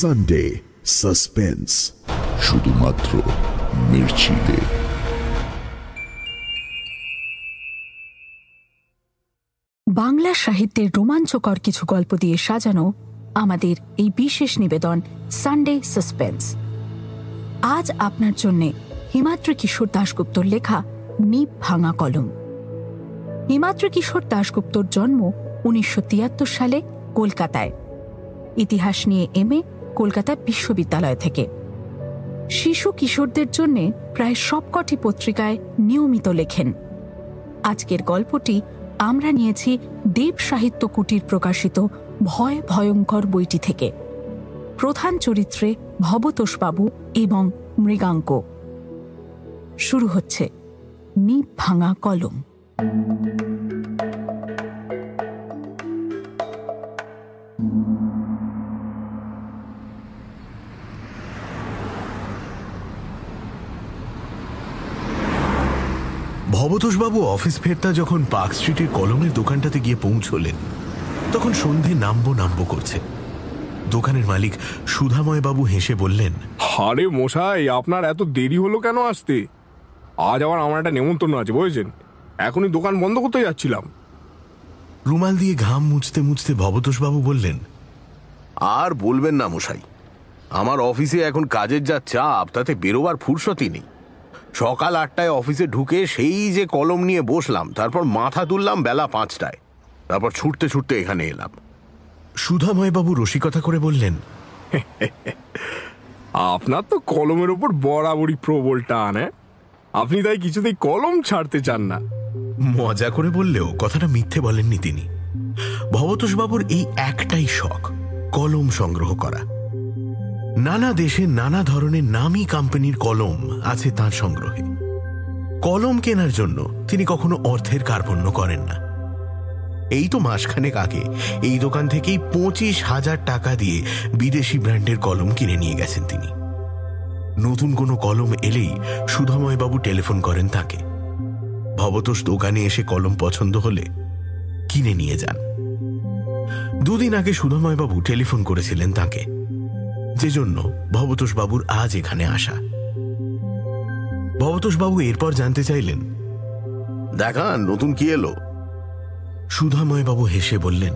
Sunday suspense শুধুমাত্র মির্চিতে। বাংলা সাহিত্যের রোমাঞ্চকর কিছু গল্প দিয়ে সাজানো আমাদের এই বিশেষ নিবেদন সানডে সাসপেন্স আজ আপনার জন্য হিমাদ্রি কিশোর দাশগুপ্তর লেখা নিপ ভাঙা কলম। হিমাদ্রি কিশোর দাশগুপ্তর জন্ম উনিশশো তিয়াত্তর সালে কলকাতায়। ইতিহাস নিয়ে এম এ কলকাতা বিশ্ববিদ্যালয় থেকে। শিশু কিশোরদের জন্য প্রায় সবকটি পত্রিকায় নিয়মিত লেখেন। আজকের গল্পটি আমরা নিয়েছি দেব সাহিত্য কুটির প্রকাশিত ভয় ভয়ঙ্কর বইটি থেকে। প্রধান চরিত্রে ভবতোষবাবু এবং মৃগাঙ্ক। শুরু হচ্ছে। নিপ ভাঙা কলম। ভবতোষবাবু অফিস ফেরতা যখন পার্ক স্ট্রিটের কলমের দোকানটাতে গিয়ে পৌঁছলেন তখন সন্ধে নামবো নামবো করছে। দোকানের মালিক সুধাময় বাবু হেসে বললেন আরে মশাই আপনার এত দেরি হলো কেন আসতে? আজ আবার আমার একটা নেমন্তন্ন আছে বুঝেছেন? এখনই দোকান বন্ধ করতে যাচ্ছিলাম। রুমাল দিয়ে ঘাম মুছতে মুছতে ভবতোষবাবু বললেন আর বলবেন না মশাই আমার অফিসে এখন কাজের যা চাপ তাতে বেরোবার ফুরসতই নেই। সকাল আটটায় অফিসে ঢুকে সেই যে কলম নিয়ে বসলাম তারপর মাথা তুললাম বেলা পাঁচটায়। তারপর ছুটতে ছুটতে এখানে এলাম। সুধাময় বাবু রসিকতা করে বললেন আপনার তো কলমের ওপর বরাবরই প্রবল টান হ্যাঁ? আপনি তাই কিছুতেই কলম ছাড়তে চান না। মজা করে বললেও কথাটা মিথ্যে বলেননি তিনি। ভবতোষবাবুর এই একটাই শখ কলম সংগ্রহ করা। নানা দেশে নানা ধরনের নামি কোম্পানির কলম আছে তার সংগ্রহে। কলম কেনার জন্য তিনি কখনো অর্থের কার্পণ্য করেন না। এই তো মাসখানেক আগে এই দোকান থেকেই পঁচিশ হাজার টাকা দিয়ে বিদেশি ব্র্যান্ডের কলম কিনে নিয়ে গেছেন তিনি। নতুন কোনো কলম এলেই সুধাময়বাবু টেলিফোন করেন তাকে। ভবতোষ দোকানে এসে কলম পছন্দ হলে কিনে নিয়ে যান। দুদিন আগে সুধাময়বাবু টেলিফোন করেছিলেন তাকে। যে জন্য ভবতোষবাবুর আজ এখানে আসা। ভবতোষবাবু এরপর জানতে চাইলেন দেখান নতুন কি এলো? সুধাময়বাবু হেসে বললেন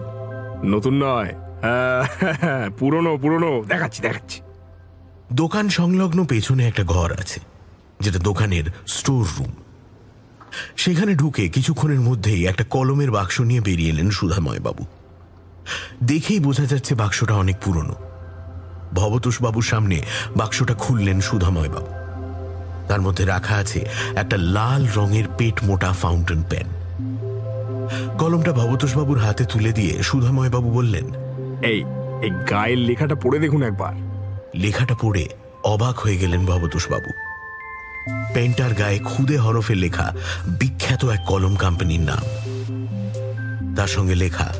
নতুন নয় হ্যাঁ, পুরনো পুরনো দেখাচ্ছি দেখাচ্ছি। দোকান সংলগ্ন পেছনে একটা ঘর আছে যেটা দোকানের স্টোর রুম। সেখানে ঢুকে কিছুক্ষণের মধ্যেই একটা কলমের বাক্স নিয়ে বেরিয়ে এলেন সুধাময়বাবু দেখেই বোঝা যাচ্ছে বাক্সটা অনেক পুরনো। ভবতোষবাবুর সামনে বাক্সটা খুললেন সুধাময়বাবু। তার মধ্যে রাখা আছে একটা লাল রঙের পেট মোটা ফাউন্টেন পেন। কলমটা ভবতোষবাবুর হাতে তুলে দিয়ে সুধাময়বাবু বললেন এই এই গায়ের লেখাটা পড়ে দেখুন একবার। লেখাটা পড়ে অবাক হয়ে গেলেন ভবতোষবাবু। পেন্টার গায়ে খুদে হরফে লেখা বিখ্যাত এক কলম কোম্পানির নাম। তার সঙ্গে লেখা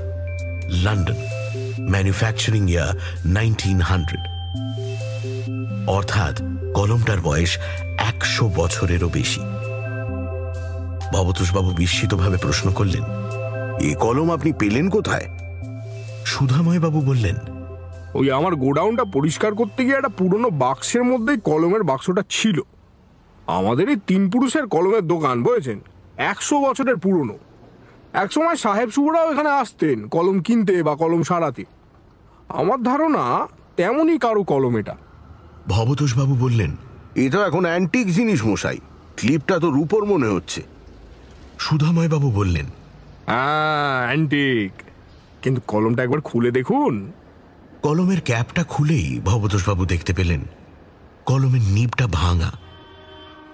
London. Manufacturing year nineteen hundred অর্থাৎ কলমটার বয়স একশো বছরেরও বেশি। ভবতোষবাবু বিস্মিতভাবে প্রশ্ন করলেন এ কলম আপনি পেলেন কোথায়? সুধাময়বাবু বললেন ওই আমার গোডাউনটা পরিষ্কার করতে গিয়ে একটা পুরনো বাক্সের মধ্যেই কলমের বাক্সটা ছিল। আমাদের এই তিন পুরুষের কলমের দোকান বুঝেছেন? একশো বছরের পুরনো। একসময় সাহেব শুভরাও এখানে আসতেন কলম কিনতে বা কলম সারাতে। আমার ধারণা তেমনই কারও কলম এটা। ভবতোষবাবু বললেন এ তো এখন অ্যান্টিক জিনিস মশাই ক্লিপটা তো রূপর মনে হচ্ছে। সুধাময়বাবু বললেন অ্যান্টিক কিন্তু কলমটা একবার খুলে দেখুন। কলমের ক্যাপটা খুলেই ভবতোষবাবু দেখতে পেলেন কলমের নিবটা ভাঙা।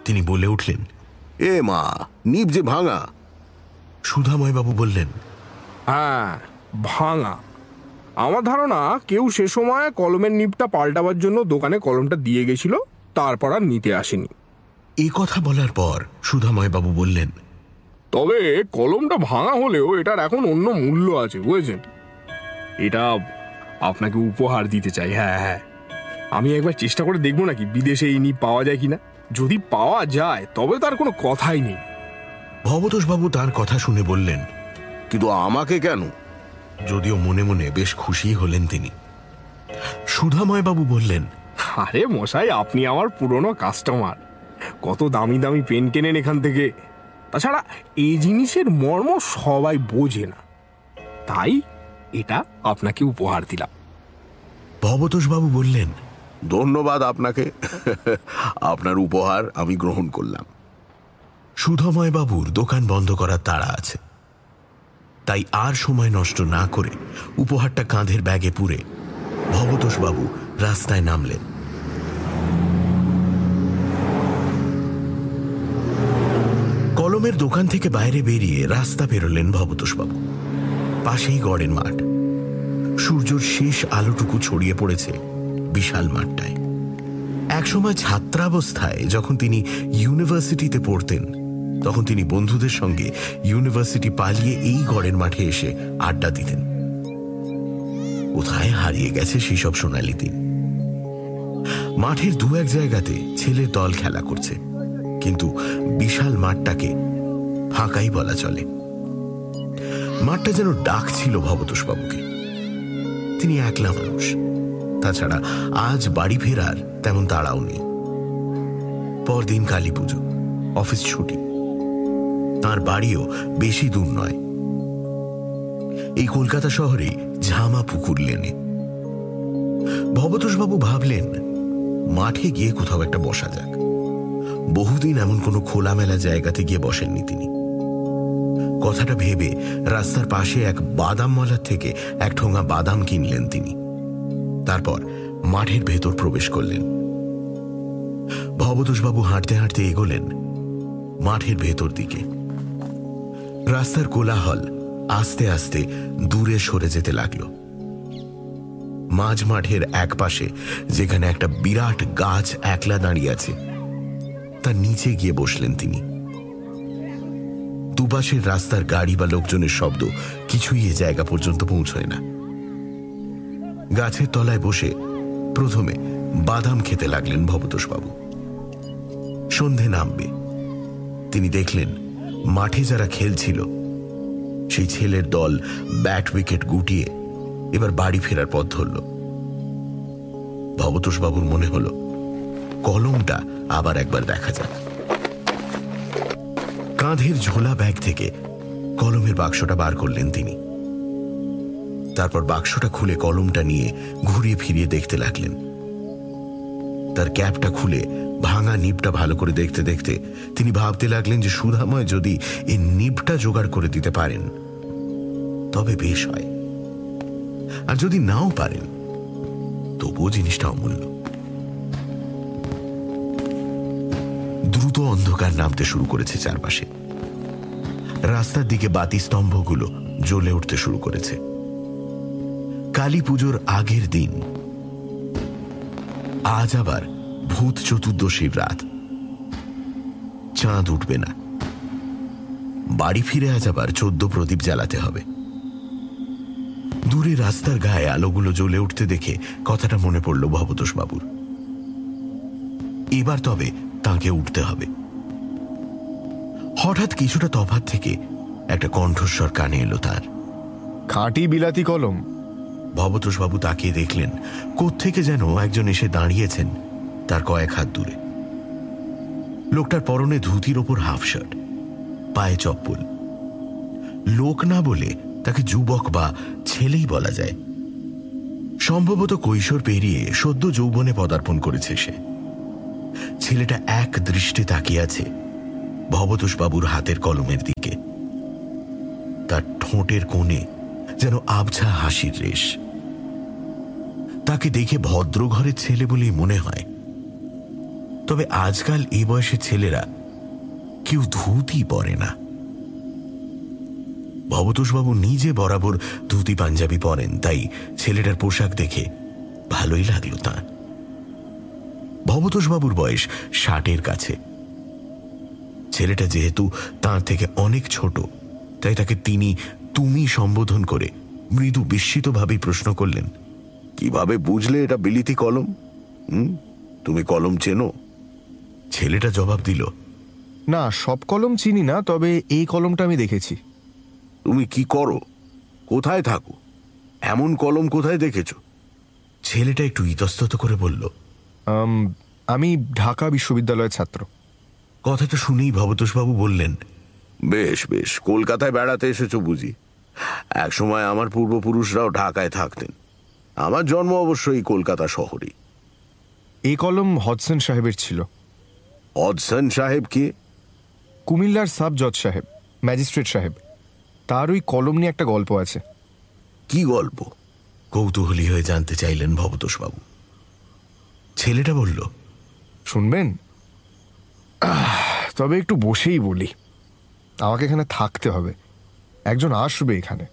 তিনি বলে উঠলেন এ মা নিপ যে ভাঙা সুধাময়বাবু বললেন হ্যাঁ ভাঙা। আমার ধারণা কেউ সে সময় কলমের নিপটা পাল্টাবার জন্য দোকানে কলমটা দিয়ে গেছিল তারপর আর নিতে আসেনি। এ কথা বলার পর সুধাময়বাবু বললেন তবে কলমটা ভাঙা হলেও এটার এখন অন্য মূল্য আছে বুঝেছেন? এটা আপনাকে উপহার দিতে চাই হ্যাঁ হ্যাঁ। আমি একবার চেষ্টা করে দেখব নাকি বিদেশে এই নিপ পাওয়া যায় কিনা। যদি পাওয়া যায় তবে তার কোনো কথাই নেই। ভবতোষবাবু তার কথা শুনে বললেন কিন্তু আমাকে কেন? যদিও মনে মনে বেশ খুশি হলেন তিনি। সুধাময়বাবু বললেন আরে মশাই আপনি আমার পুরনো কাস্টমার কত দামি দামি পেন কেনেন এখান থেকে। তাছাড়া এই জিনিসের মর্ম সবাই বোঝে না। তাই এটা আপনাকে উপহার দিলাম। ভবতোষবাবু বললেন ধন্যবাদ আপনাকে। আপনার উপহার আমি গ্রহণ করলাম। সুধময়বাবুর দোকান বন্ধ করার তাড়া আছে। তাই আর সময় নষ্ট না করে উপহারটা কাঁধের ব্যাগে পুরে ভবতোষবাবু রাস্তায় নামলেন। কলমের দোকান থেকে বাইরে বেরিয়ে রাস্তা পেরোলেন ভবতোষবাবু। পাশেই গড়ের মাঠ। সূর্যর শেষ আলোটুকু ছড়িয়ে পড়েছে বিশাল মাঠটায়। একসময় ছাত্রাবস্থায় যখন তিনি ইউনিভার্সিটিতে পড়তেন তখন তিনি বন্ধুদের সঙ্গে ইউনিভার্সিটি পালিয়ে এই গড়ের মাঠে এসে আড্ডা দিতেন। কোথায় হারিয়ে গেছে সেই সব সোনালি দিন? মাঠের দু এক জায়গাতে ছেলের দল খেলা করছে, কিন্তু বিশাল মাঠটাকে ফাঁকাই বলা চলে। মাঠটা যেন ডাক ছিল ভবতোষবাবুকে। তিনি একলা মানুষ। তাছাড়া আজ বাড়ি ফেরার তেমন তাড়াও নেই। পরদিন কালী পুজো অফিস ছুটি। তার বাড়িও বেশি দূর নয়। এই কলকাতা শহরে ঝামা পুকুর লেনে। ভবতোষবাবু ভাবলেন, মাঠে গিয়ে কোথাও একটা বসা যাক। বহুদিন এমন কোনো খোলামেলা জায়গাতে গিয়ে বসেননি তিনি। কথাটা ভেবে রাস্তার পাশে এক বাদামওয়ালার থেকে এক ঠোঙা বাদাম কিনলেন তিনি। তারপর মাঠের ভেতর প্রবেশ করলেন। ভবতোষবাবু হাঁটতে হাঁটতে এগোলেন মাঠের ভেতর দিকে। রাস্তার কোলাহল আস্তে আস্তে দূরে সরে যেতে লাগল। মাঝ মাঠের এক পাশে যেখানে একটা বিরাট গাছ একলা দাঁড়িয়ে আছে, তার নিচে গিয়ে বসলেন তিনি। দুপাশের রাস্তার গাড়ি বা লোকজনের শব্দ কিছুই এ জায়গা পর্যন্ত পৌঁছয় না। গাছের তলায় বসে প্রথমে বাদাম খেতে লাগলেন ভবতোষবাবু। সন্ধে নামবে। তিনি দেখলেন মাঠে যারা খেলছিল, সেই ছেলের দল ব্যাট উইকেট গুটিয়ে এবার বাড়ি ফেরার পথ ধরল। ভবতোষবাবুর মনে হল, কলমটা আবার একবার দেখা যাক। কাঁধের ঝোলা ব্যাগ থেকে কলমের বাক্সটা বার করলেন তিনি। তারপর বাক্সটা খুলে কলমটা নিয়ে ঘুরিয়ে ফিরিয়ে দেখতে লাগলেন। তার ক্যাপটা খুলে ভাঙা নিপটা ভালো করে দেখতে দেখতে তিনি ভাবতে লাগলেন যে সুধাময় যদি এই নিপটা জোগাড় করে দিতে পারেন, তবে বেশ হয়। আর যদি নাও পারেন, তবুও জিনিসটা অমূল্য। দ্রুত অন্ধকার নামতে শুরু করেছে চারপাশে। রাস্তার দিকে বাতি স্তম্ভগুলো জ্বলে উঠতে শুরু করেছে। কালী পুজোর আগের দিন আজ আবার ভূত চতুর্দশীর রাত। চাঁদ উঠবে না। বাড়ি ফিরে আজ আবার চোদ্দ প্রদীপ জ্বালাতে হবে। দূরে রাস্তার গায়ে আলোগুলো জ্বলে উঠতে দেখে কথাটা মনে পড়ল ভবতোষ বাবুর এবার তবে তাকে উঠতে হবে। হঠাৎ কিছুটা তফাত থেকে একটা কণ্ঠস্বর কানে এলো তার। খাঁটি বিলাতি কলম। ভবতোষবাবু তাকিয়ে দেখলেন, কোত্থেকে যেন একজন এসে দাঁড়িয়েছেন তার কয়েক হাত দূরে। লোকটার পরনে ধুতির ওপর হাফ শার্ট, পায়ে চপ্পল। লোক না বলে তাকে যুবক বা ছেলেই বলা যায়। সম্ভবত কৈশোর পেরিয়ে সদ্য যৌবনে পদার্পণ করেছে সে। ছেলেটা এক দৃষ্টে তাকিয়ে আছে ভবতোষবাবুর হাতের কলমের দিকে। তার ঠোঁটের কোণে যেন আবছা হাসির রেশ। তাকে দেখে ভদ্র ঘরের ছেলে বলেই মনে হয়। তবে আজকাল এ বয়সের ছেলেরা কেউ ধুতি পরে না। ভবতোষবাবু নিজে বরাবর ধুতি পাঞ্জাবি পরেন, তাই ছেলেটার পোশাক দেখে ভালোই লাগল তাঁর। ভবতোষবাবুর বয়স ষাটের কাছে। ছেলেটা যেহেতু তার থেকে অনেক ছোট, তাই তাকে তিনি তুমি সম্বোধন করে মৃদু বিস্মিতভাবেই প্রশ্ন করলেন কীভাবে বুঝলে এটা বিলিতি কলম? হুম? তুমি কলম চেনো? ছেলেটা জবাব দিল না সব কলম চিনি না তবে এই কলমটা আমি দেখেছি। তুমি কি করো? কোথায় থাকো? এমন কলম কোথায় দেখেছ? ছেলেটা একটু ইতস্তত করে বলল আমি ঢাকা বিশ্ববিদ্যালয়ের ছাত্র। কথাটা শুনেই ভবতোষবাবু বললেন বেশ বেশ কলকাতায় বেড়াতে এসেছ বুঝি। এক সময় আমার পূর্বপুরুষরাও ঢাকায় থাকতেন। আমার জন্ম অবশ্যই কলকাতা শহরেই এই কলম হডসন সাহেবের ছিল। অদসন সাহেব কে? কুমিল্লার সাব জজ সাহেব ম্যাজিস্ট্রেট সাহেব। তার ওই কলম নিয়ে একটা গল্প আছে। কি গল্প? কৌতূহলী হয়ে জানতে চাইলেন ভবতোষবাবু। ছেলেটা বলল শুনবেন? তবে একটু বসেই বলি। আমাকে এখানে থাকতে হবে। একজন আসবে এখানে।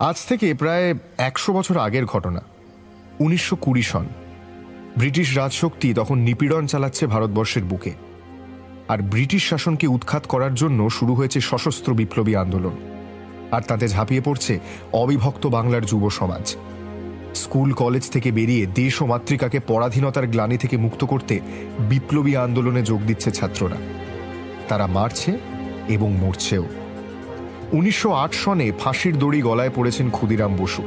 আজ থেকে প্রায় একশো বছর আগের ঘটনা, উনিশশো কুড়ি সন। ব্রিটিশ রাজশক্তি তখন নিপীড়ন চালাচ্ছে ভারতবর্ষের বুকে। আর ব্রিটিশ শাসনকে উৎখাত করার জন্য শুরু হয়েছে সশস্ত্র বিপ্লবী আন্দোলন। আর তাতে ঝাঁপিয়ে পড়ছে অবিভক্ত বাংলার যুব সমাজ। স্কুল, কলেজ থেকে বেরিয়ে দেশ ও মাতৃকাকে পরাধীনতার গ্লানি থেকে মুক্ত করতে বিপ্লবী আন্দোলনে যোগ দিচ্ছে ছাত্ররা। তারা মারছে এবং মরছেও। উনিশশো আট সনে ফাঁসির দড়ি গলায় পড়েছেন ক্ষুদিরাম বসু।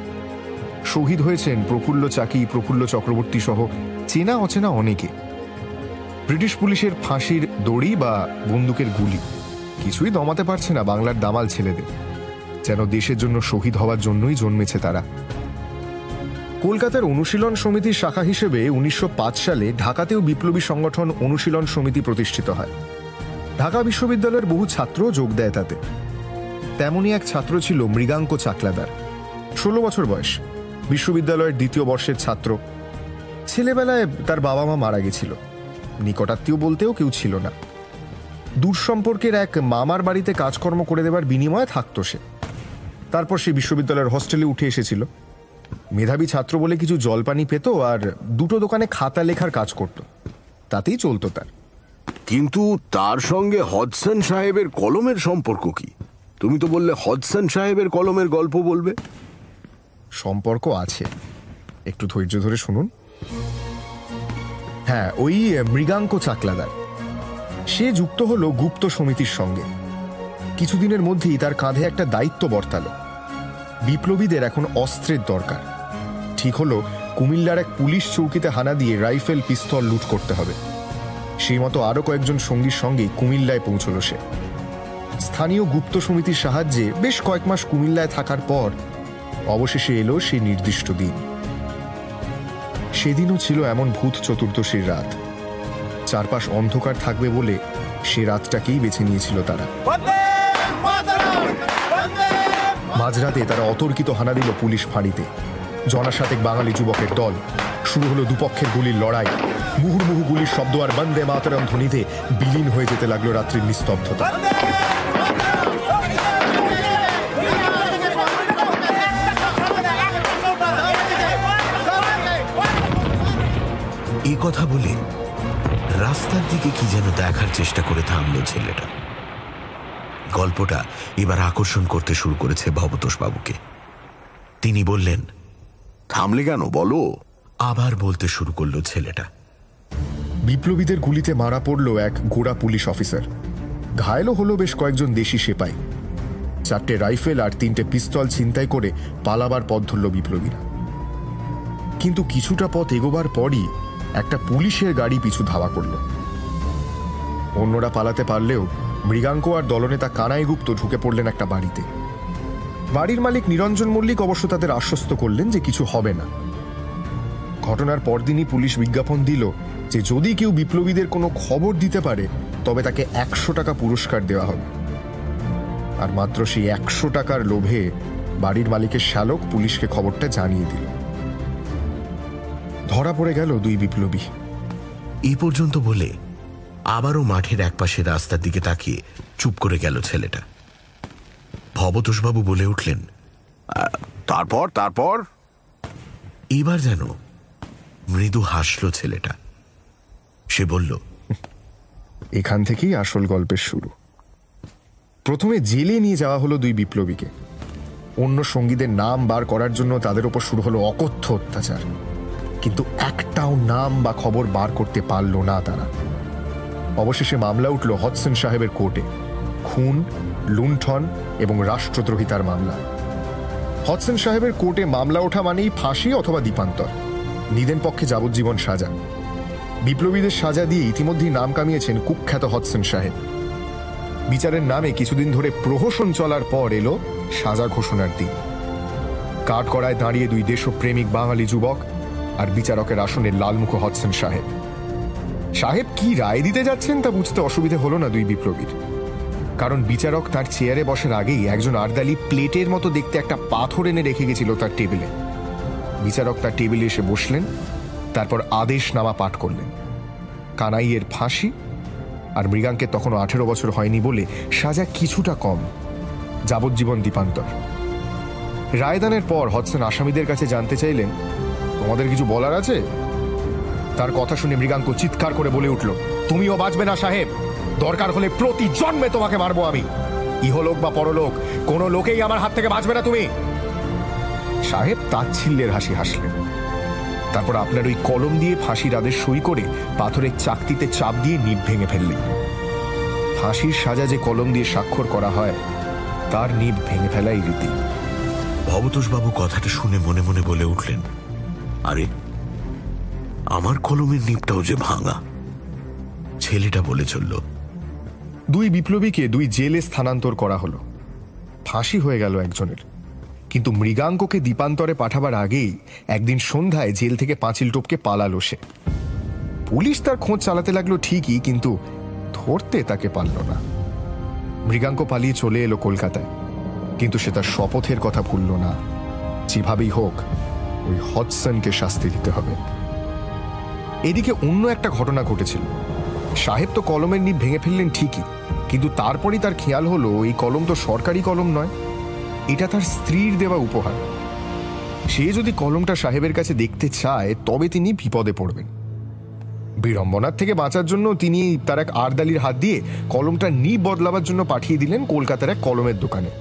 শহীদ হয়েছেন প্রফুল্ল চাকি, প্রফুল্ল চক্রবর্তী সহ চেনা অচেনা অনেকে। ব্রিটিশ পুলিশের ফাঁসির দড়ি বা বন্দুকের গুলি। কিছুই দমাতে পারছে না বাংলার দামাল ছেলেদের। যেন দেশের জন্য শহীদ হওয়ার জন্যই জন্মেছে তারা। কলকাতার অনুশীলন সমিতির শাখা হিসেবে উনিশশো পাঁচ সালে ঢাকাতেও বিপ্লবী সংগঠন অনুশীলন সমিতি প্রতিষ্ঠিত হয়। ঢাকা বিশ্ববিদ্যালয়ের বহু ছাত্র যোগ দেয় তাতে। তেমনই এক ছাত্র ছিল মৃগাঙ্ক চাকলাদার। ষোলো বছর বয়স, বিশ্ববিদ্যালয়ের দ্বিতীয় বর্ষের ছাত্র। ছেলেবেলায় তার বাবা মা মারা গেছিল। নিকটাত্মীয় বলতেও কেউ ছিল না। দূর সম্পর্কের এক মামার বাড়িতে কাজকর্ম করে দেবার বিনিময়ে থাকতো সে। তারপর সে বিশ্ববিদ্যালয়ের হস্টেলে উঠে এসেছিল। মেধাবী ছাত্র বলে কিছু জলপানি পেত আর দুটো দোকানে খাতা লেখার কাজ করত। তাতেই চলতো তার। কিন্তু তার সঙ্গে হদসন সাহেবের কলমের সম্পর্ক কি? তুমি তো বললে হদসন সাহেবের কলমের গল্প বলবে। সম্পর্ক আছে। একটু ধৈর্য ধরে শুনুন। হ্যাঁ ওই মৃগাঙ্ক চাকলাদার। সে যুক্ত হলো গুপ্ত সমিতির সঙ্গে। কিছুদিনের মধ্যেই তার কাঁধে একটা দায়িত্ব বর্তালো। বিপ্লবীদের এখন অস্ত্রের দরকার। ঠিক হলো, কুমিল্লার এক পুলিশ চৌকিতে হানা দিয়ে রাইফেল পিস্তল লুট করতে হবে। সেই মতো আরও কয়েকজন সঙ্গীর সঙ্গেই কুমিল্লায় পৌঁছল সে। স্থানীয় গুপ্ত সমিতির সাহায্যে বেশ কয়েক মাস কুমিল্লায় থাকার পর অবশেষে এলো সেই নির্দিষ্ট দিন। সেদিনও ছিল এমন ভূত চতুর্দশীর রাত। চারপাশ অন্ধকার থাকবে বলে সে রাতটাকেই বেছে নিয়েছিল তারা। মাঝরাতে তারা অতর্কিত হানা দিল পুলিশ ফাঁড়িতে। জনাসাতেক বাঙালি যুবকের দল শুরু হলো দুপক্ষের গুলির লড়াই। মুহুর্মুহু গুলির শব্দ আর বন্দে মাতরম ধ্বনিতে বিলীন হয়ে যেতে লাগল রাত্রির নিস্তব্ধতা। কথা বলে রাস্তার দিকে কি যেন দেখার চেষ্টা করে থামলো ছেলেটা। গল্পটা এবার আকর্ষণ করতে শুরু করেছে ভবতোষ বাবুকে তিনি বললেন থামলে কেন? বলো। আবার বলতে শুরু করল ছেলেটা। বিপ্লবীদের গুলিতে মারা পড়ল এক গোড়া পুলিশ অফিসার। ঘায়েলও হলো বেশ কয়েকজন দেশি সেপাই। চারটে রাইফেল আর তিনটে পিস্তল ছিনতাই করে পালাবার পথ ধরল বিপ্লবীরা। কিন্তু কিছুটা পথ এগোবার পরই একটা পুলিশের গাড়ি পিছু ধাওয়া করল। অন্যরা পালাতে পারলেও মৃগাঙ্ক আর দলনেতা কানাই গুপ্ত ঢুকে পড়লেন একটা বাড়িতে। বাড়ির মালিক নিরঞ্জন মল্লিক অবশ্য তাদের আশ্বস্ত করলেন যে কিছু হবে না। ঘটনার পরদিনই পুলিশ বিজ্ঞাপন দিল যে যদি কেউ বিপ্লবীদের কোনো খবর দিতে পারে, তবে তাকে একশো টাকা পুরস্কার দেওয়া হবে। আর মাত্র সেই একশো টাকার লোভে বাড়ির মালিকের শ্যালক পুলিশকে খবরটা জানিয়ে দিল। ধরা পড়ে গেল দুই বিপ্লবী। এ পর্যন্ত বলে আবারও মাঠের একপাশে রাস্তার দিকে তাকিয়ে চুপ করে গেল ছেলেটা। ভবতোষবাবু বলে উঠলেন তারপর তারপর? এবার যেন মৃদু হাসল ছেলেটা। সে বলল এখান থেকেই আসল গল্পের শুরু। প্রথমে জেলে নিয়ে যাওয়া হলো দুই বিপ্লবীকে। অন্য সঙ্গীদের নাম বার করার জন্য তাদের উপর শুরু হলো অকথ্য অত্যাচার। কিন্তু একটাও নাম বা খবর বার করতে পারল না তারা। অবশেষে মামলা উঠল হৎসেন সাহেবের কোর্টে। খুন, লুণ্ঠন এবং রাষ্ট্রদ্রোহিতার মামলা। হৎসেন সাহেবের কোর্টে মামলা ওঠা মানেই ফাঁসি অথবা দ্বীপান্তর নিদেন পক্ষে যাবজ্জীবন সাজা। বিপ্লবীদের সাজা দিয়ে ইতিমধ্যেই নাম কামিয়েছেন কুখ্যাত হৎসেন সাহেব। বিচারের নামে কিছুদিন ধরে প্রহসন চলার পর এলো সাজা ঘোষণার দিন। কাঠ করায় দাঁড়িয়ে দুই দেশপ্রেমিক বাঙালি যুবক আর বিচারকের আসনে লালমুখ হডসন সাহেব। সাহেব কি রায় দিতে যাচ্ছেন তা বুঝতে অসুবিধে হলো না দুই বিপ্লবীর। কারণ বিচারক তার চেয়ারে বসার আগেই একজন আর্দালি প্লেটের মতো দেখতে একটা পাথর এনে রেখে গেছিল তার টেবিলে। বিচারক তার টেবিলে এসে বসলেন, তারপর আদেশ নামা পাঠ করলেন। কানাইয়ের ফাঁসি, আর মৃগাঙ্কের তখনও আঠেরো বছর হয়নি বলে সাজা কিছুটা কম, যাবজ্জীবন দীপান্তর। রায়দানের পর হডসন আসামিদের কাছে জানতে চাইলেন তোমাদের কিছু বলার আছে? তার কথা শুনে মৃগাঙ্ক চিৎকার করে বলে উঠল, তুমিও বাঁচবে না, সাহেব। দরকার হলে প্রতি জন্মে তোমাকে মারবো আমি। ইহলোক বা পরলোক, কোনো লোকেই আমার হাত থেকে বাঁচবে না তুমি। সাহেব তাচ্ছিল্যের হাসি হাসলেন। তারপর আপনার ওই কলম দিয়ে ফাঁসির আদেশ সই করে পাথরের চাকতিতে চাপ দিয়ে নিপ ভেঙে ফেললেন। ফাঁসির সাজা যে কলম দিয়ে স্বাক্ষর করা হয়, তার নিপ ভেঙে ফেলাই রীতি। ভবতোষবাবু কথাটা শুনে মনে মনে বলে উঠলেন আরে, আমার কলমের নিপটাও যে ভাঙা। ছেলেটা বলে চলল, দুই বিপ্লবীকে দুই জেলে স্থানান্তর করা হলো। ফাঁসি হয়ে গেল একজনের। কিন্তু মৃগাঙ্ককে দ্বীপান্তরে পাঠাবার আগেই একদিন সন্ধ্যায় জেল থেকে পাঁচিল টোপকে পালালো সে। পুলিশ তার খোঁজ চালাতে লাগল ঠিকই, কিন্তু ধরতে তাকে পারল না। মৃগাঙ্ক পালিয়ে চলে এলো কলকাতায়, কিন্তু সে তার শপথের কথা ভুলল না। যেভাবেই হোক ওই হডসনকে শাস্তি দিতে হবে। এদিকে অন্য একটা ঘটনা ঘটেছিল। সাহেব তো কলমের নিপ ভেঙে ফেললেন ঠিকই, কিন্তু তারপরেই তার খেয়াল হলো এই কলম তো সরকারি কলম নয়, এটা তার স্ত্রীর দেওয়া উপহার। সে যদি কলমটা সাহেবের কাছে দেখতে চায়, তবে তিনি বিপদে পড়বেন। বিড়ম্বনার থেকে বাঁচার জন্য তিনি তার এক আরদালির হাত দিয়ে কলমটা নিব বদলাবার জন্য পাঠিয়ে দিলেন কলকাতার এক কলমের দোকানে।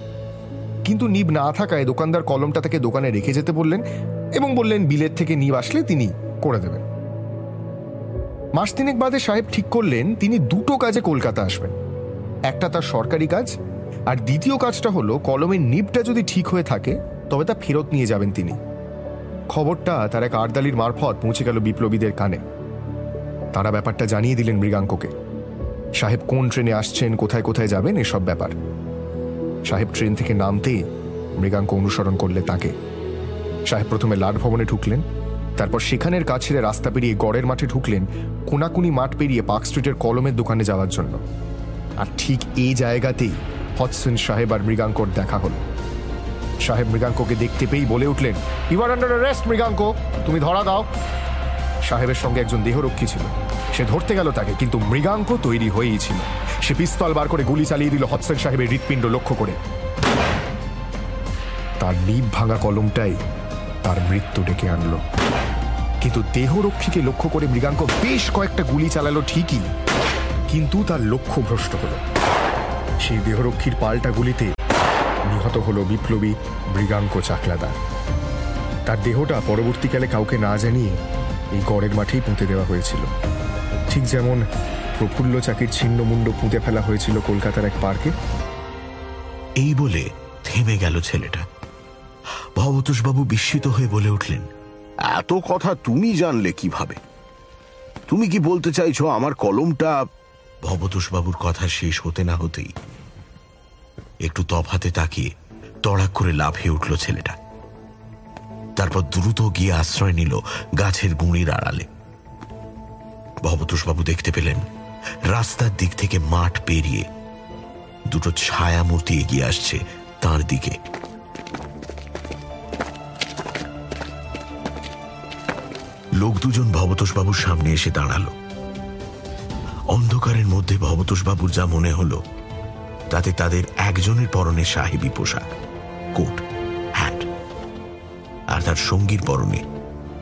কিন্তু নিব না থাকায় দোকানদার কলমটা তাকে দোকানে রেখে যেতে বললেন এবং বললেন বিলের থেকে নিব আসলে তিনি করে দেবেন। মাস তিনেক বাদে সাহেব ঠিক করলেন, তিনি দুটো কাজে কলকাতা আসবেন। একটা তার সরকারি কাজ, আর দ্বিতীয় কাজটা হলো কলমের নিবটা যদি ঠিক হয়ে থাকে, তবে তা ফেরত নিয়ে যাবেন তিনি। খবরটা তার এক আরদালির মারফত পৌঁছে গেল বিপ্লবীদের কানে। তারা ব্যাপারটা জানিয়ে দিলেন মৃগাঙ্ককে। সাহেব, কোন ট্রেনে আসছেন, কোথায় কোথায় যাবেন, এসব ব্যাপার। সাহেব ট্রেন থেকে নামতেই মৃগাঙ্ক অনুসরণ করলে তাকে। সাহেব প্রথমে লাট ভবনে ঢুকলেন, তারপর সেখানের কাছ রাস্তা পেরিয়ে গড়ের মাঠে ঢুকলেন কোনাকুনি মাঠ পেরিয়ে পার্ক স্ট্রিটের কলমের দোকানে যাওয়ার জন্য। আর ঠিক এই জায়গাতেই হটসন সাহেব আর মৃগাঙ্কর দেখা হল। সাহেব মৃগাঙ্ককে দেখতে পেয়েই বলে উঠলেন you are under arrest Mriganka! তুমি ধরা দাও! সাহেবের সঙ্গে একজন দেহরক্ষী ছিল। সে ধরতে গেল তাকে, কিন্তু মৃগাঙ্ক তৈরি হয়েই ছিল। সে পিস্তল বার করে গুলি চালিয়ে দিল হটসন সাহেবের হৃৎপিণ্ড লক্ষ্য করে। তার নিব ভাঙা কলমটাই তার মৃত্যু ডেকে আনলো। কিন্তু দেহরক্ষীকে লক্ষ্য করে মৃগাঙ্ক বেশ কয়েকটা গুলি চালালো ঠিকই, কিন্তু তার লক্ষ্য ভ্রষ্ট হলো। সেই দেহরক্ষীর পাল্টা গুলিতে নিহত হল বিপ্লবী মৃগাঙ্ক চাকলাদার। তার দেহটা পরবর্তীকালে কাউকে না জানিয়ে এই গড়ের মাঠেই পুঁতে দেওয়া হয়েছিল। ঠিক যেমন প্রফুল্ল চাকির ছিন্নমুণ্ড পুঁতে ফেলা হয়েছিল কলকাতার এক পার্কে। এই বলে থেমে গেল ছেলেটা। ভবতোষবাবু বিস্মিত হয়ে বলে উঠলেন, এত কথা তুমি জানলে কীভাবে? তুমি কি বলতে চাইছো আমার কলমটা? ভবতোষবাবুর কথা শেষ হতে না হতেই একটু তফাতে তাকিয়ে তড়াক করে লাফিয়ে উঠল ছেলেটা। তারপর দ্রুত গিয়ে আশ্রয় নিল গাছের গুঁড়ির আড়ালে। ভবতোষবাবু দেখতে পেলেন রাস্তার দিক থেকে মাঠ পেরিয়ে দুটো ছায়া মূর্তি এগিয়ে আসছে তার দিকে। লোক দুজন ভবতোষবাবুর সামনে এসে দাঁড়াল। অন্ধকারের মধ্যে ভবতোষবাবুর যা মনে হলো, তাতে তাদের একজনের পরনে সাহেবি পোশাক, কোট হ্যাট আর তার সঙ্গীর পরনে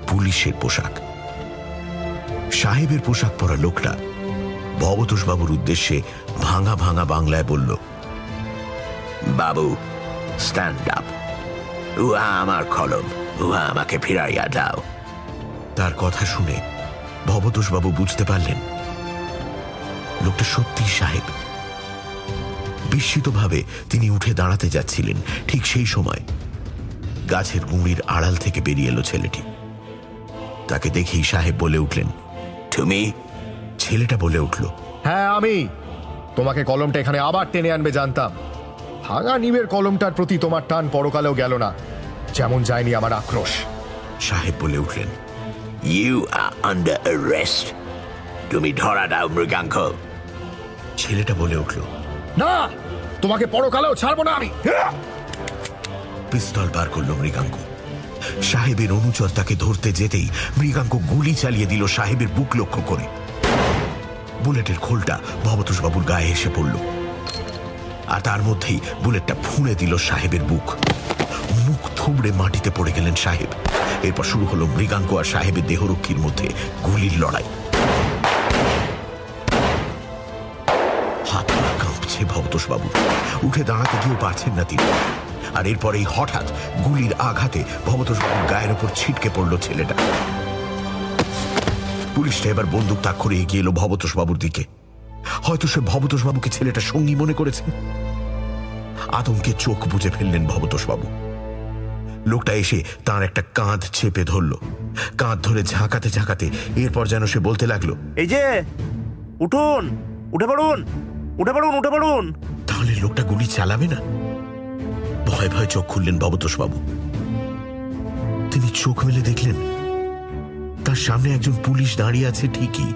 পুলিশের পোশাক। সাহেবের পোশাক পরা লোকটা ভবতোষবাবুর উদ্দেশ্যে ভাঙা ভাঙা বাংলায় বলল, বাবু স্ট্যান্ড আপ উহা আমার কলম। উহা আমাকে ফিরাইয়া দাও। তার কথা শুনে ভবতোষবাবু বুঝতে পারলেন, লোকটা সত্যি সাহেব। বিস্মিতভাবে তিনি উঠে দাঁড়াতে যাচ্ছিলেন ঠিক সেই সময়। গাছের গুঁড়ির আড়াল থেকে বেরিয়ে এলো ছেলেটি। তাকে দেখেই সাহেব বলে উঠলেন, তুমি ছেলেটা বলে উঠল হ্যাঁ আমি। তোমাকে কলমটা এখানে আবার টেনে আনবে জানতাম। ভাঙা নিবের কলমটার প্রতি তোমার টান পরকালেও গেল না। যেমন যায়নি আমার আক্রোশ। সাহেব বলে উঠলেন ইউ আর আন্ডার অ্যারেস্ট তুমি ধরা দাও মৃগাঙ্ক। ছেলেটা বলে উঠল না তোমাকে পরকালেও ছাড়বো না আমি। পিস্তল বার করল মৃগাঙ্ক। সাহেবের অনুচর তাকে ধরতে যেতেই মৃগাঙ্ক গুলি চালিয়ে দিল সাহেবের বুক লক্ষ্য করে। বুলেটের খোলটা ভবতোষবাবুর গায়ে এসে পড়ল। আর তার মধ্যেই বুলেটটা ফুঁড়ে দিল সাহেবের বুক। মুখ থুবড়ে মাটিতে পড়ে গেলেন সাহেব। এরপর শুরু হলো মৃগাঙ্ক আর সাহেবের দেহরক্ষীর মধ্যে গুলির লড়াই। হাত কাঁপছে ভবতোষবাবু। উঠে দাঁড়াতে গিয়েও পারছেন না তিনি। আর এরপরেই হঠাৎ গুলির আঘাতে ভবতোষবাবুর গায়ের ওপর ছিটকে পড়ল ছেলেটা। পুলিশটা এবার বন্দুক তাক করে এগিয়ে এলো ভবতোষবাবুর দিকে। হয়তো সে ভবতোষবাবুকে ছেলেটা সঙ্গী মনে করেছে। আতঙ্কে চোখ বুঝে ফেললেন ভবতোষবাবু। লোকটা এসে তার একটা কাঁধ চেপে ধরল। কাঁধ ধরে ঝাঁকাতে ঝাঁকাতে এরপর যেন সে বলতে লাগল এই যে উঠুন উঠে পড়ুন উঠে পড়ুন উঠে পড়ুন। তাহলে লোকটা গুলি চালাবে না? ভয় ভয় চোখ খুললেন ভবতোষবাবু। তিনি চোখ মেলে দেখলেন তার সামনে একজন পুলিশ দাঁড়িয়ে আছে ঠিকই।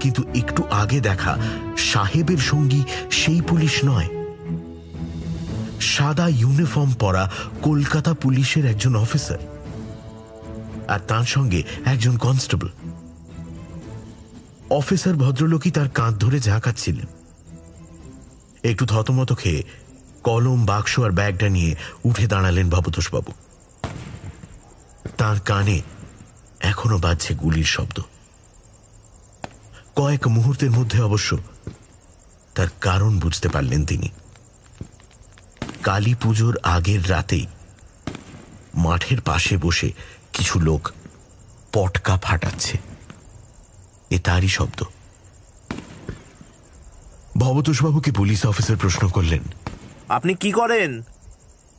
কিন্তু একটু আগে দেখা, সাহেবের সঙ্গী সেই পুলিশ নয়। সাদা ইউনিফর্ম পরা কলকাতা পুলিশের একজন অফিসার আর তার সঙ্গে একজন কনস্টেবল। অফিসার ভদ্রলোকই তার কাঁধ ধরে ঝাঁকাচ্ছিলেন। একটু থতমত খেয়ে কলম, বাক্স আর ব্যাগটা নিয়ে উঠে দাঁড়ালেন ভবতোষবাবু। তার কানে এখনও বাজছে গুলির শব্দ। কয়েক মুহূর্তের মধ্যে অবশ্য তার কারণ বুঝতে পারলেন তিনি। কালী পুজোর আগের রাতেই মাঠের পাশে বসে কিছু লোক পটকা ফাটাচ্ছে। এ তারই শব্দ। ভবতোষবাবুকে পুলিশ অফিসার প্রশ্ন করলেন আপনি কি করেন?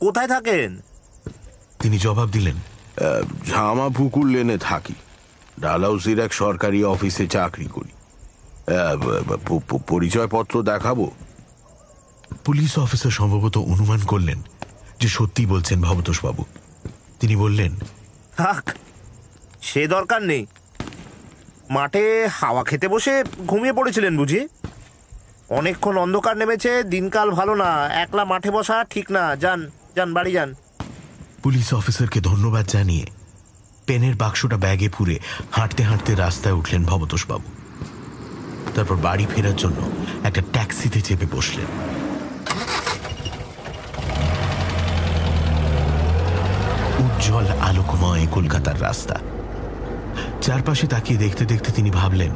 কোথায় থাকেন? তিনি জবাব দিলেন ঝামা পুকুর লেনে থাকি। ডালহাউসির এক সরকারি অফিসে চাকরি করি। পরিচয়পত্র দেখাবো? পুলিশ অফিসার সম্ভবত অনুমান করলেন যে সত্যি বলছেন ভবতোষবাবু। তিনি বললেন থাক সে দরকার নেই। মাঠে হাওয়া খেতে বসে ঘুমিয়ে পড়েছিলেন বুঝি? অনেকক্ষণ অন্ধকার নেমেছে দিনকাল ভালো না একলা মাঠে বসা ঠিক না। যান যান বাড়ি যান। পুলিশ অফিসারকে ধন্যবাদ জানিয়ে পেনের বাক্সটা ব্যাগে পুরে হাঁটতে হাঁটতে রাস্তায় উঠলেন ভবতোষবাবু। তারপর বাড়ি ফেরার জন্য একটা ট্যাক্সিতে চেপে বসলেন। উজ্জ্বল আলোকময় কলকাতার রাস্তা। চারপাশে তাকিয়ে দেখতে দেখতে তিনি ভাবলেন,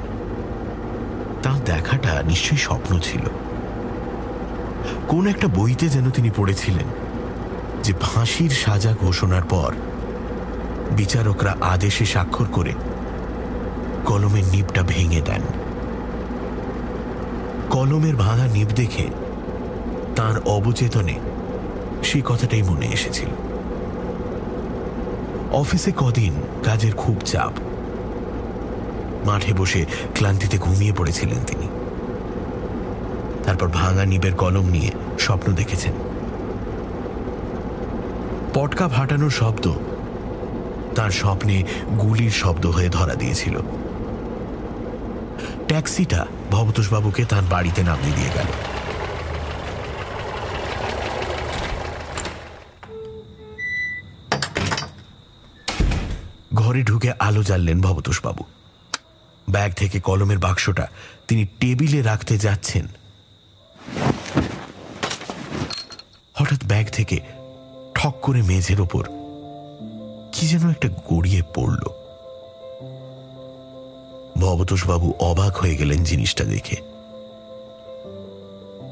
তার দেখাটা নিশ্চয়ই স্বপ্ন ছিল। কোন একটা বইতে যেন তিনি পড়েছিলেন। যে ফাঁসির সাজা ঘোষণার পর বিচারকরা আদেশে স্বাক্ষর করে কলমের নিবটা ভেঙে দেন। কলমের ভাঙা নিব দেখে তার অবচেতনে সেই কথাটাই মনে এসেছিল। অফিসে কদিন কাজের খুব চাপ। মাঠে বসে ক্লান্তিতে ঘুমিয়ে পড়েছিলেন তিনি। তারপর ভাঙা নিবের কলম নিয়ে স্বপ্ন দেখেছেন। পটকা ফাটানোর শব্দ। তার স্বপ্নে গুলির শব্দ হয়ে ধরা দিয়েছিল। ট্যাক্সিটা ভবতোষবাবুকে তার বাড়িতে নামিয়ে দিয়ে গেল। ঘরে ঢুকে আলো জ্বাললেন ভবতোষবাবু। ব্যাগ থেকে কলমের বাক্সটা তিনি টেবিলে রাখতে যাচ্ছেন। হঠাৎ ব্যাগ থেকে ঠক করে মেঝের ওপর কি যেন একটা গড়িয়ে পড়ল। ভবতোষবাবু অবাক হয়ে গেলেন জিনিসটা দেখে।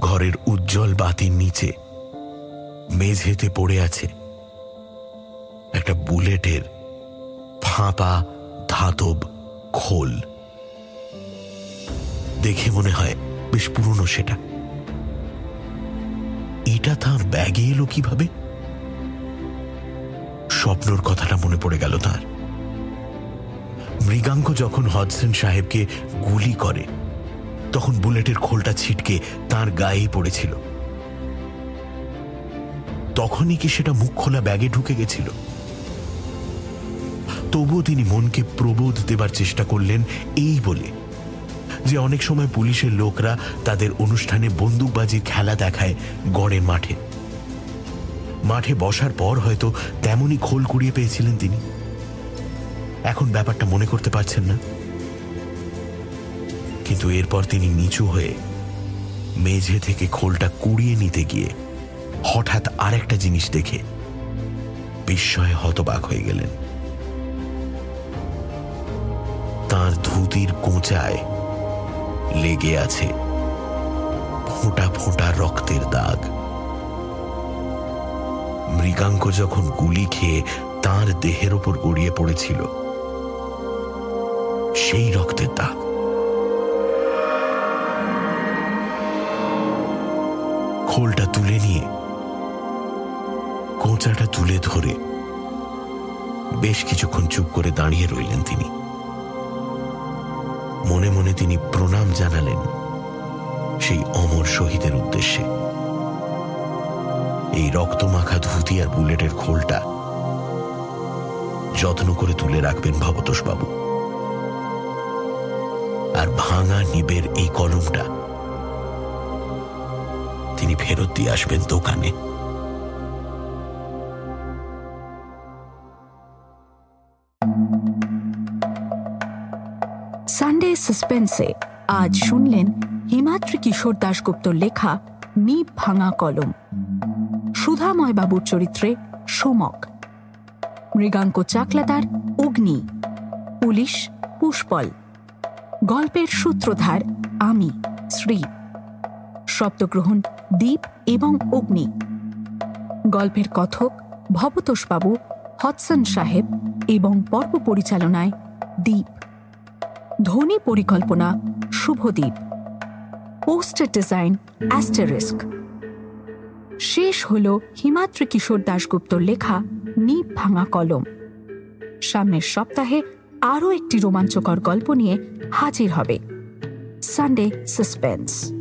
ঘরের উজ্জ্বল বাতির নিচে মেঝেতে পড়ে আছে একটা বুলেটের ফাঁপা ধাতব খোল। দেখে মনে হয় বেশ পুরনো সেটা। এটা তার ব্যাগে এলো কীভাবে? স্বপ্নর কথাটা মনে পড়ে গেল তার। মৃগাঙ্ক যখন হডসন সাহেবকে গুলি করে, তখন বুলেটের খোলটা ছিটকে তার গায়ে পড়েছিল। তখনই কি সেটা মুখ খোলা ব্যাগে ঢুকে গেছিল? তবুও তিনি মনকে প্রবোধ দেবার চেষ্টা করলেন এই বলে, যে অনেক সময় পুলিশের লোকরা তাদের অনুষ্ঠানে বন্দুকবাজির খেলা দেখায় গড়ের মাঠে। মাঠে বসার পর হয়তো তেমনই খোল কুড়িয়ে পেয়েছিলেন তিনি। এখন ব্যাপারটা মনে করতে পারছেন না। কিন্তু এরপর তিনি নিচু হয়ে মেঝে থেকে খোলটা কুড়িয়ে নিতে গিয়ে হঠাৎ আরেকটা জিনিস দেখে বিস্ময়ে হতবাক হয়ে গেলেন। তার ধুতির কোঁচায় লেগে আছে ফোঁটা ফোঁটা রক্তের দাগ। মৃগাঙ্ক যখন গুলি খেয়ে তার দেহের ওপর গড়িয়ে পড়েছিল, সেই রক্তের দাগ খোলটা তুলে নিয়ে, কোঁচাটা তুলে ধরে বেশ কিছুক্ষণ চুপ করে দাঁড়িয়ে রইলেন তিনি। মনে মনে তিনি প্রণাম জানালেন সেই অমর শহীদের উদ্দেশ্যে। এই রক্তমাখা ধুতি আর বুলেটের খোলটা যত্ন করে তুলে রাখবেন ভবতোষবাবু। আর ভাঙা নিবের এই কলমটা তিনি ফেরত দিয়ে আসবেন দোকানে। সানডে সাসপেন্সে আজ শুনলেন হিমাদ্রি কিশোর দাশগুপ্তর লেখা নিপ ভাঙা কলম। সুধাময় বাবুর চরিত্রে সোমক। মৃগাঙ্ক চাকলাদার অগ্নি। পুলিশ পুষ্পল। গল্পের সূত্রধার আমি, শ্রী। শব্দগ্রহণ দ্বীপ এবং অগ্নি। গল্পের কথক ভবতোষবাবু হদসন সাহেব এবং পর্ব পরিচালনায় দ্বীপ ধ্বনি পরিকল্পনা শুভদ্বীপ পোস্টার ডিজাইন অ্যাস্টারিস্ক। শেষ হল হিমাদ্রি কিশোর দাশগুপ্তর লেখা নিপ ভাঙা কলম। সামনের সপ্তাহে আরও একটি রোমাঞ্চকর গল্প নিয়ে হাজির হবে। Sunday suspense.